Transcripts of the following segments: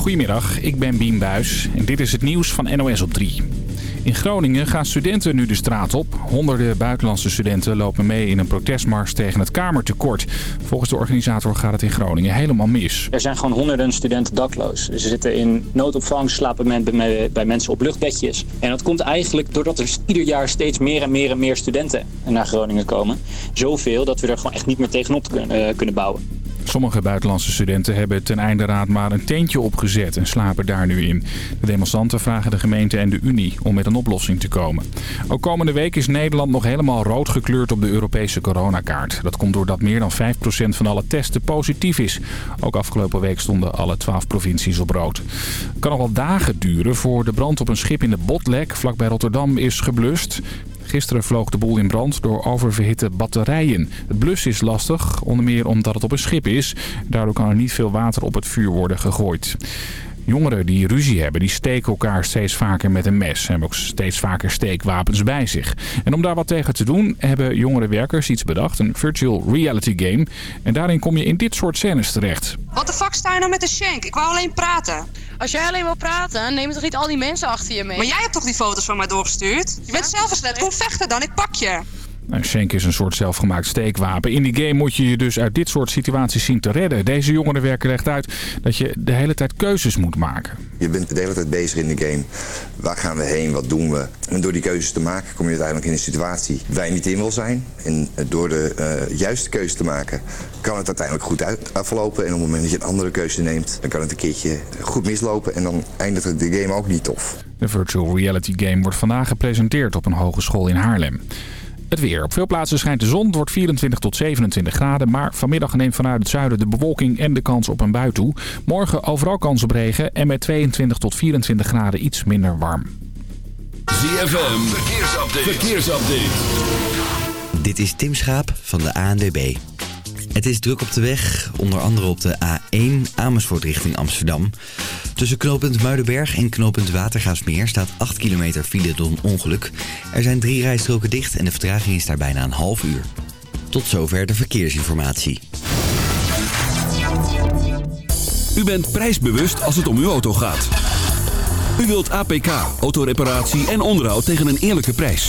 Goedemiddag, ik ben Bien Buis en dit is het nieuws van NOS op 3. In Groningen gaan studenten nu de straat op. Honderden buitenlandse studenten lopen mee in een protestmars tegen het kamertekort. Volgens de organisator gaat het in Groningen helemaal mis. Er zijn gewoon honderden studenten dakloos. Ze zitten in noodopvang, slapen bij mensen op luchtbedjes. En dat komt eigenlijk doordat er ieder jaar steeds meer en meer en meer studenten naar Groningen komen. Zoveel dat we er gewoon echt niet meer tegenop kunnen eh, bouwen. Sommige buitenlandse studenten hebben ten einde raad maar een tentje opgezet en slapen daar nu in. De demonstranten vragen de gemeente en de Unie om met een oplossing te komen. Ook komende week is Nederland nog helemaal rood gekleurd op de Europese coronakaart. Dat komt doordat meer dan 5% van alle testen positief is. Ook afgelopen week stonden alle 12 provincies op rood. Het kan nog wel dagen duren voor de brand op een schip in de Botlek vlakbij Rotterdam is geblust. Gisteren vloog de boel in brand door oververhitte batterijen. Het blussen is lastig, onder meer omdat het op een schip is. Daardoor kan er niet veel water op het vuur worden gegooid. Jongeren die ruzie hebben, die steken elkaar steeds vaker met een mes. Ze hebben ook steeds vaker steekwapens bij zich. En om daar wat tegen te doen, hebben jongere werkers iets bedacht. Een virtual reality game. En daarin kom je in dit soort scènes terecht. Wat de fuck sta je nou met de shank? Ik wou alleen praten. Als jij alleen wil praten, neem toch niet al die mensen achter je mee? Maar jij hebt toch die foto's van mij doorgestuurd? Je bent zelf eens net. Kom vechten dan, ik pak je. Een Shank is een soort zelfgemaakt steekwapen. In die game moet je je dus uit dit soort situaties zien te redden. Deze jongeren werken legt uit dat je de hele tijd keuzes moet maken. Je bent de hele tijd bezig in de game. Waar gaan we heen? Wat doen we? En door die keuzes te maken kom je uiteindelijk in een situatie waar je niet in wil zijn. En door de uh, juiste keuze te maken kan het uiteindelijk goed uit aflopen. En op het moment dat je een andere keuze neemt, dan kan het een keertje goed mislopen. En dan eindigt de game ook niet tof. De virtual reality game wordt vandaag gepresenteerd op een hogeschool in Haarlem. Het weer. Op veel plaatsen schijnt de zon. Het wordt 24 tot 27 graden. Maar vanmiddag neemt vanuit het zuiden de bewolking en de kans op een bui toe. Morgen overal kans op regen. En met 22 tot 24 graden iets minder warm. ZFM. Verkeersupdate. Verkeersupdate. Dit is Tim Schaap van de ANWB. Het is druk op de weg, onder andere op de A1 Amersfoort richting Amsterdam. Tussen knooppunt Muidenberg en knooppunt Watergaasmeer staat 8 kilometer file door een ongeluk. Er zijn drie rijstroken dicht en de vertraging is daar bijna een half uur. Tot zover de verkeersinformatie. U bent prijsbewust als het om uw auto gaat. U wilt APK, autoreparatie en onderhoud tegen een eerlijke prijs.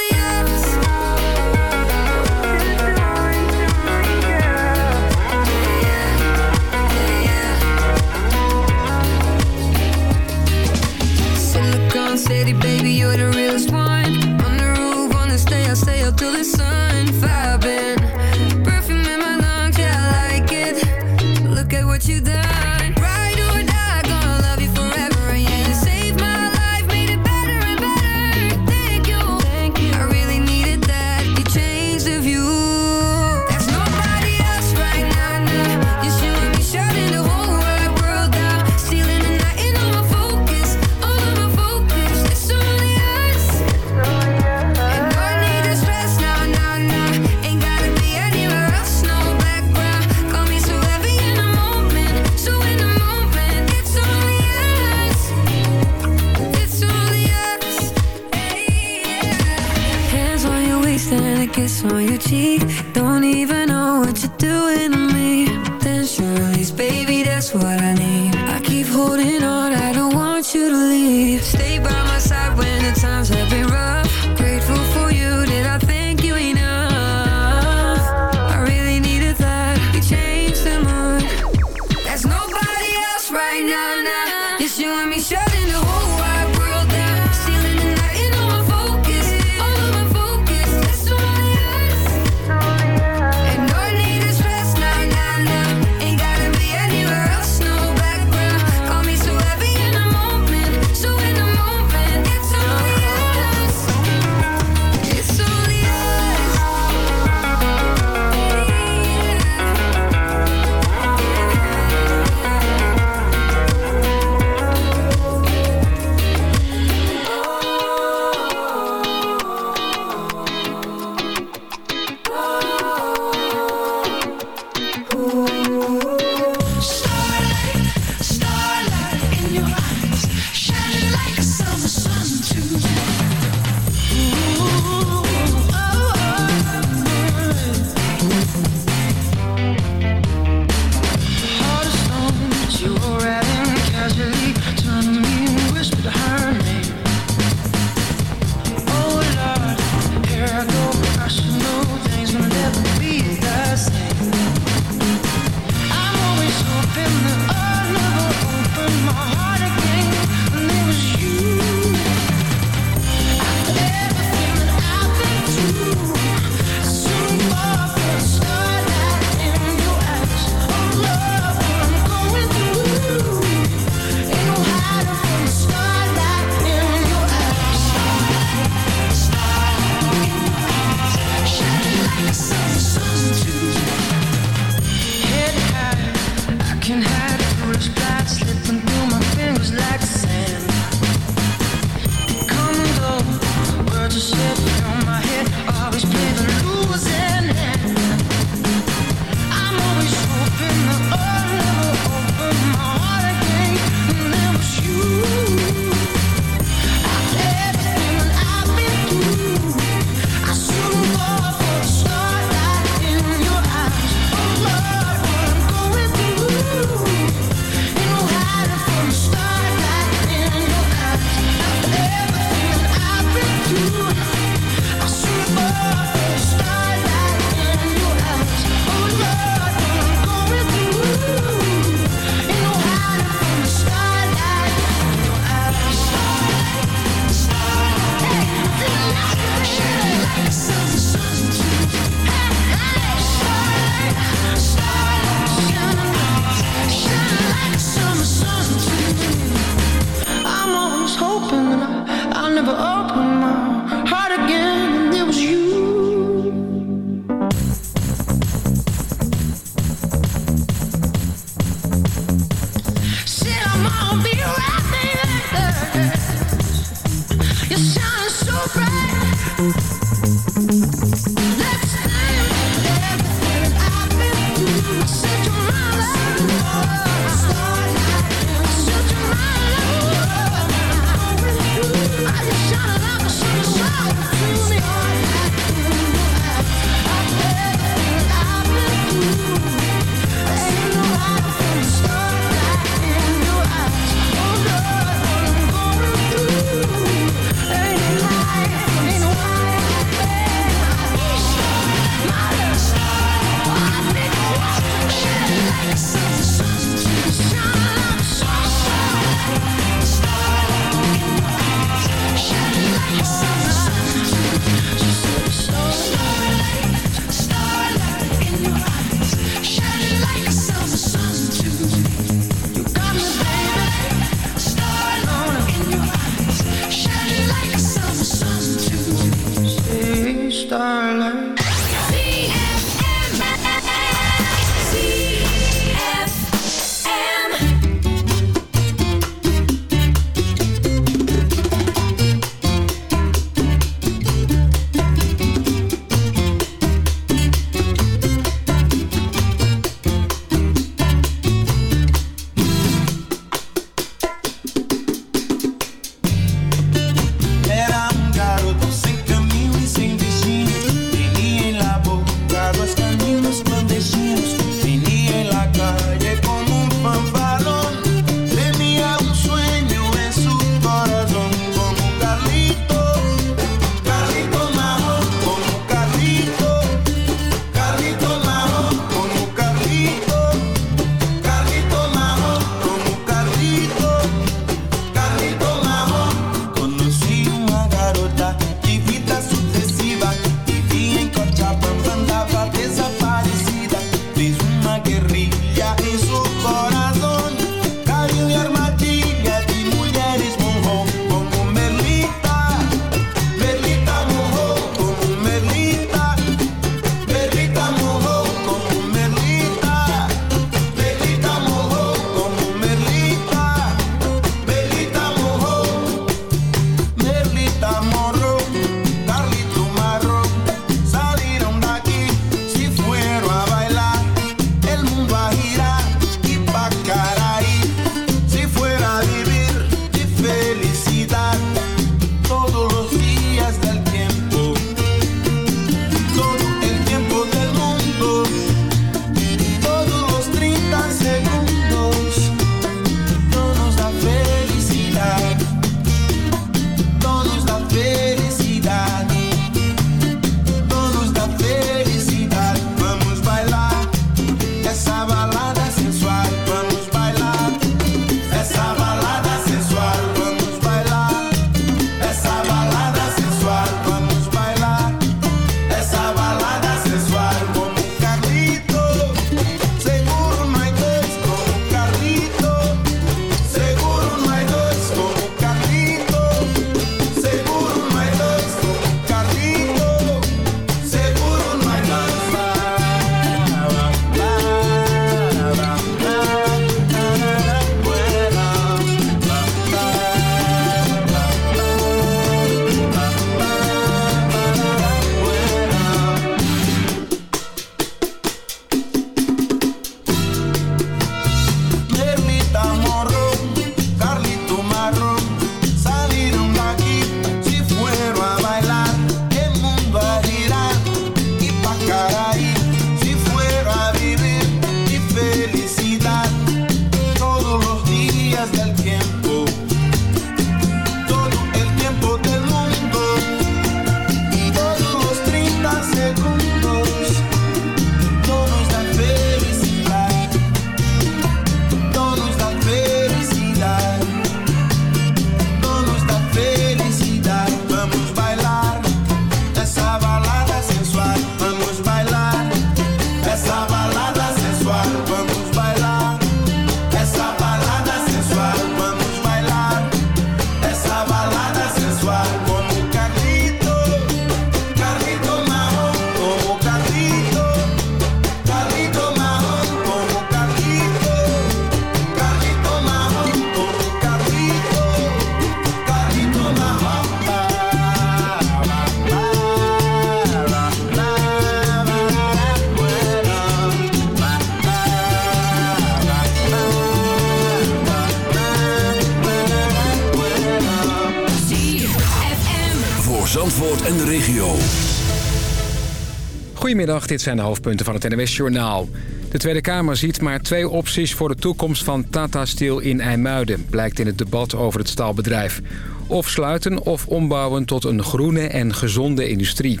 Dit zijn de hoofdpunten van het NWS Journaal. De Tweede Kamer ziet maar twee opties voor de toekomst van Tata Steel in IJmuiden... blijkt in het debat over het staalbedrijf. Of sluiten of ombouwen tot een groene en gezonde industrie.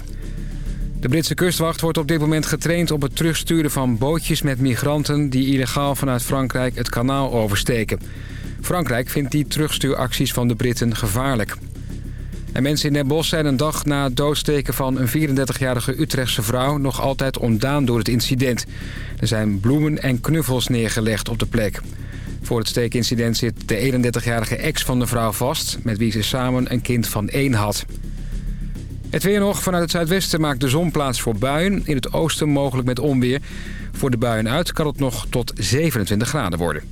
De Britse kustwacht wordt op dit moment getraind op het terugsturen van bootjes met migranten... die illegaal vanuit Frankrijk het kanaal oversteken. Frankrijk vindt die terugstuuracties van de Britten gevaarlijk. En mensen in Den Bosch zijn een dag na het doodsteken van een 34-jarige Utrechtse vrouw... nog altijd ontdaan door het incident. Er zijn bloemen en knuffels neergelegd op de plek. Voor het steekincident zit de 31-jarige ex van de vrouw vast... met wie ze samen een kind van één had. Het weer nog. Vanuit het zuidwesten maakt de zon plaats voor buien. In het oosten mogelijk met onweer. Voor de buien uit kan het nog tot 27 graden worden.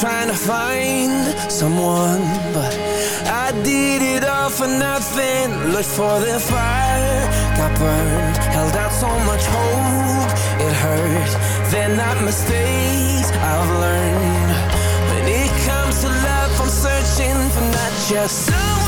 trying to find someone But I did it all for nothing. Looked for the fire, got burned Held out so much hope, it hurt They're not mistakes I've learned. When it comes to love, I'm searching for not just someone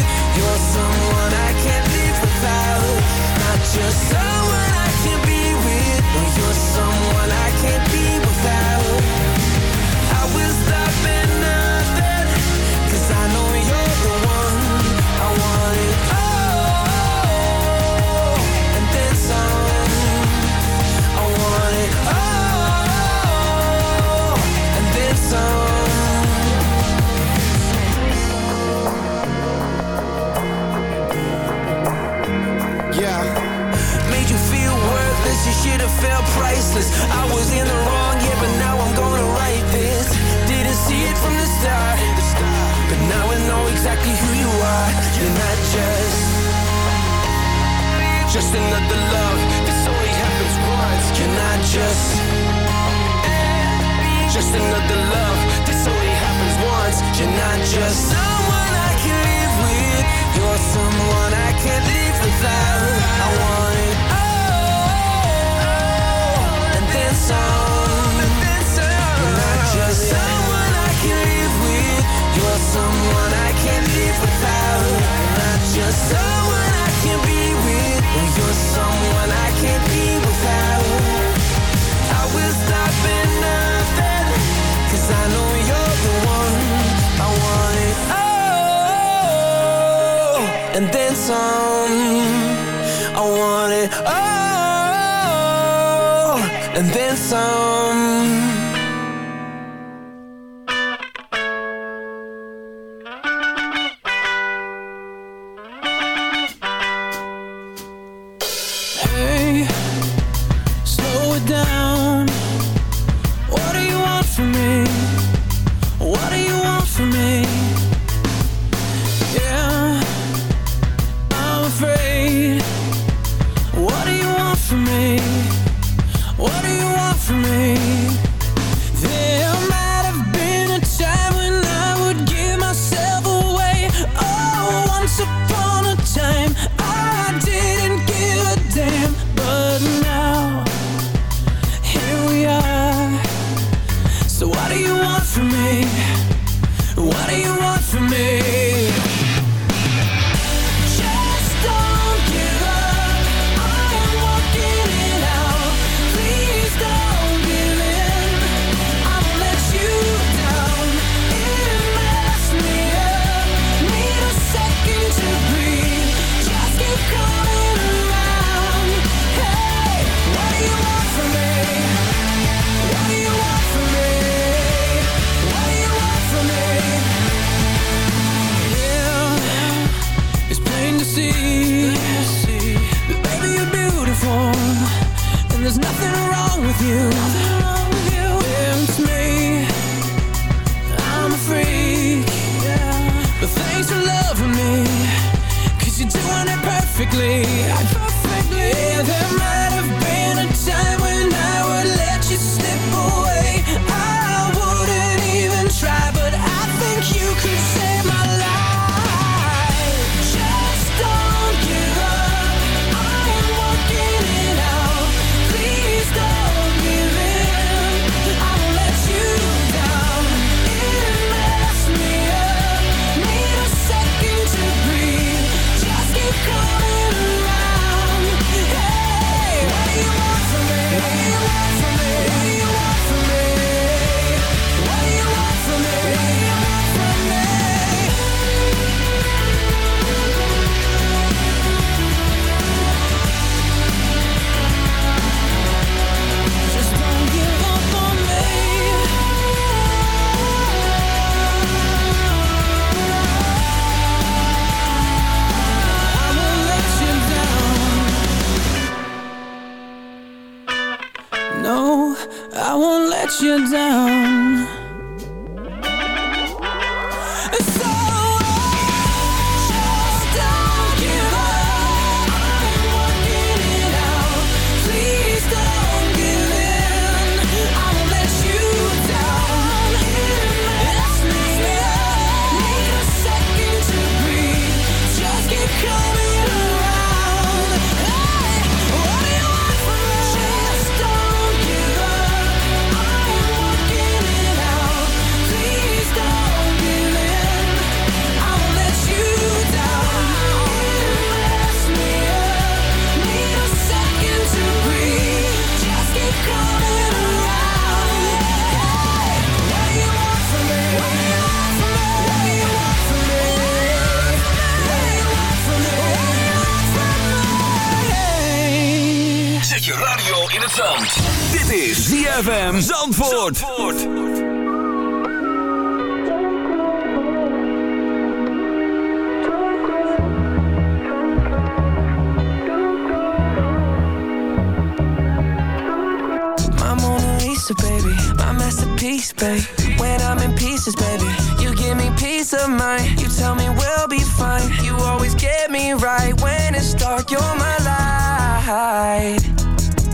Lisa, baby, my masterpiece, babe. When I'm in pieces, baby, you give me peace of mind. You tell me we'll be fine. You always get me right when it's dark. You're my light.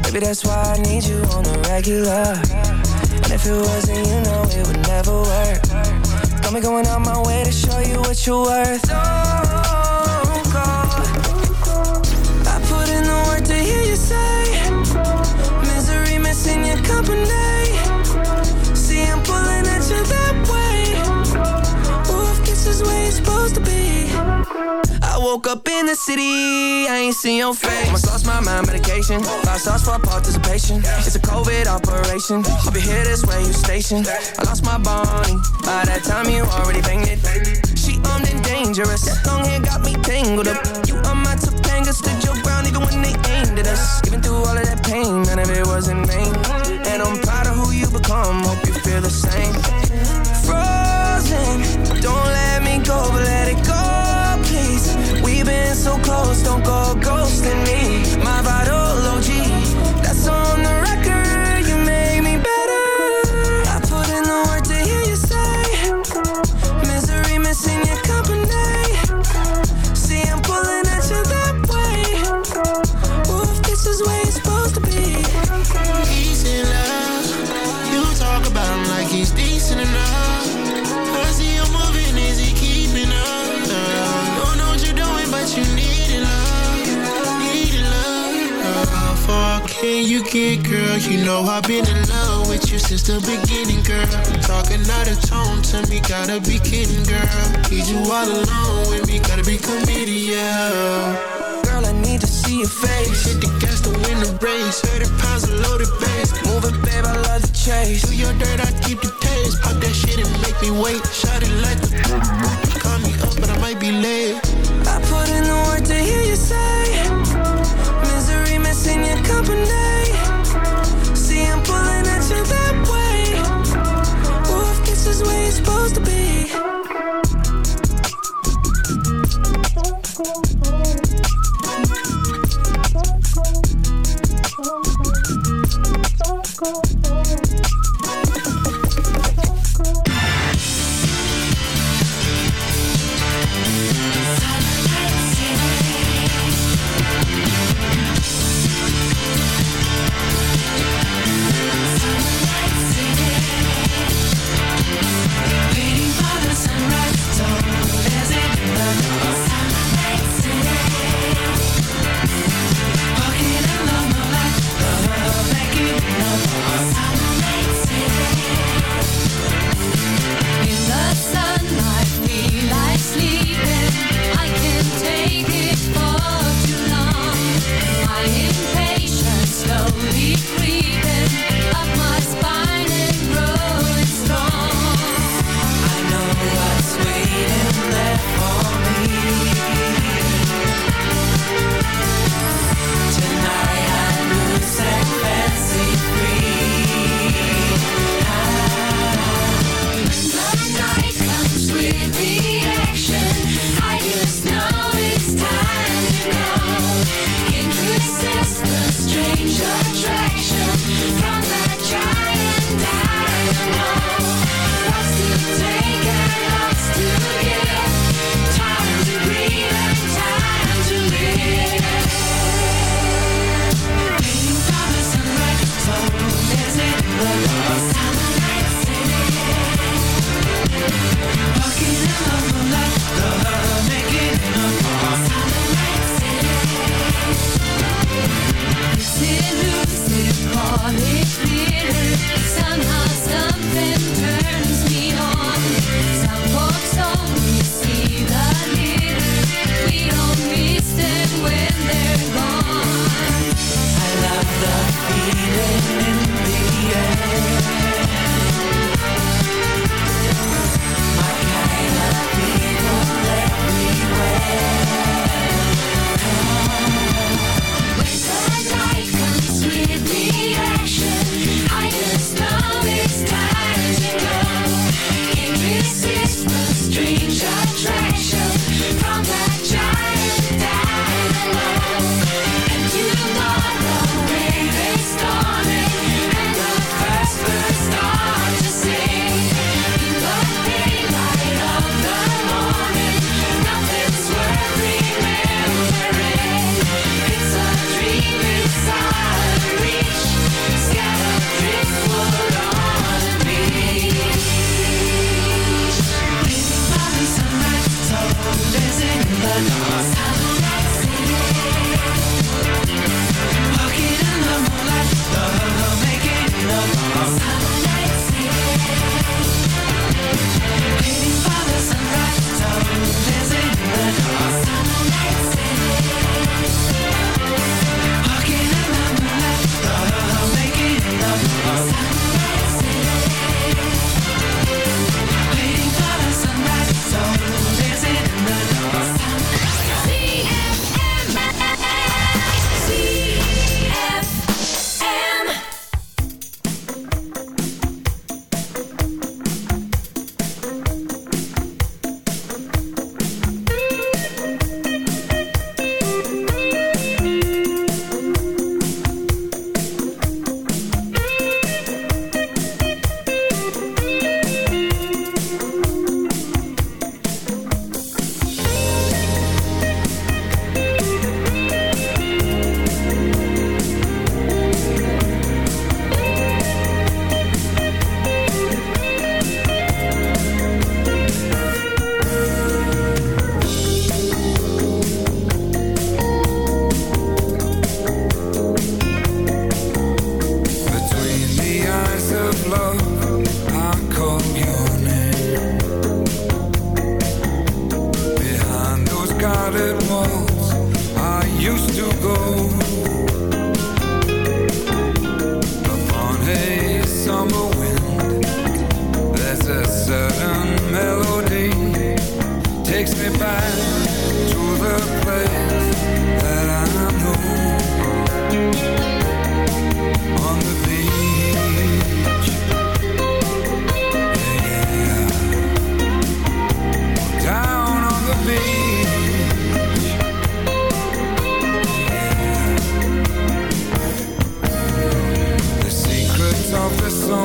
Baby, that's why I need you on the regular. And if it wasn't, you know it would never work. Got me going out my way to show you what you're worth. Oh, Don't go. I put in the work to hear you say. Woke up in the city, I ain't seen your face. Almost lost my mind, medication. Five stars for participation. It's a COVID operation. I'll be here this way, you stationed. I lost my Bonnie. By that time, you already banged it. She armed and dangerous. Long hair got me tangled up. You are my Topanga, stood your ground even when they aimed at us. Even through all of that pain, none of it was in vain. Frozen, don't let me go, but let it go, please. We've been so close, don't go ghosting girl? You know I've been in love with you since the beginning, girl. Talking out of tone to me, gotta be kidding, girl. Need you all alone with me, gotta be committed, yeah. Girl, I need to see your face. Hit the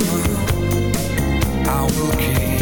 summer I will keep.